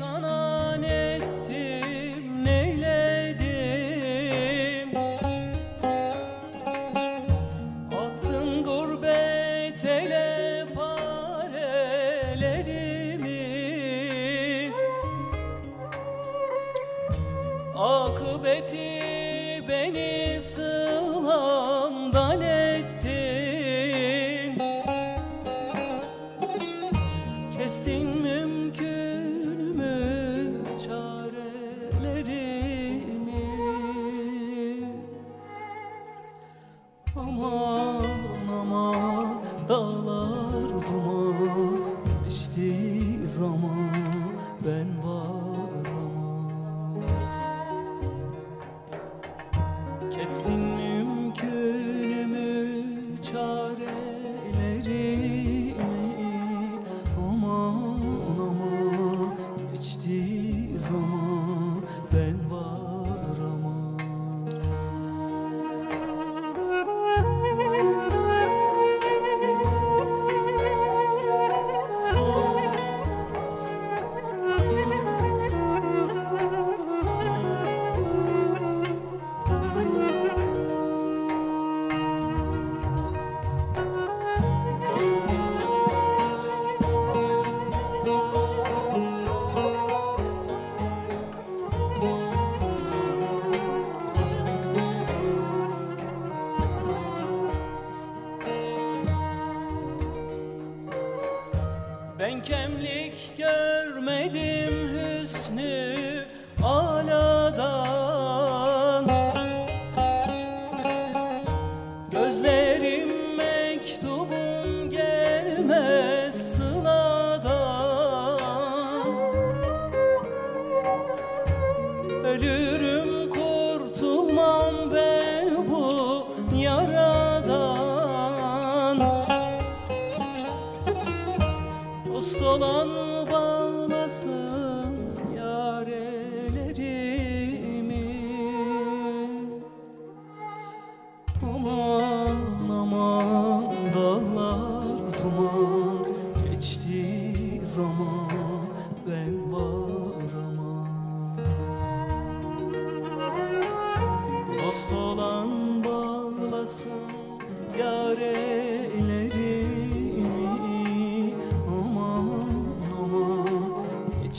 Sana ne ettim, neyledim? Attın gurbet ele parelerimi Akıbeti beni sığ Aman aman dağlar duman Geçtiği zaman ben varamam Kestin mümkünümü Ben kemlik görmedim hüsnü aladan. Gözlerim mektubum gelmez sıladan. Ölürüm varamam Dost olan bağlasın yarelerimi Aman aman zaman ben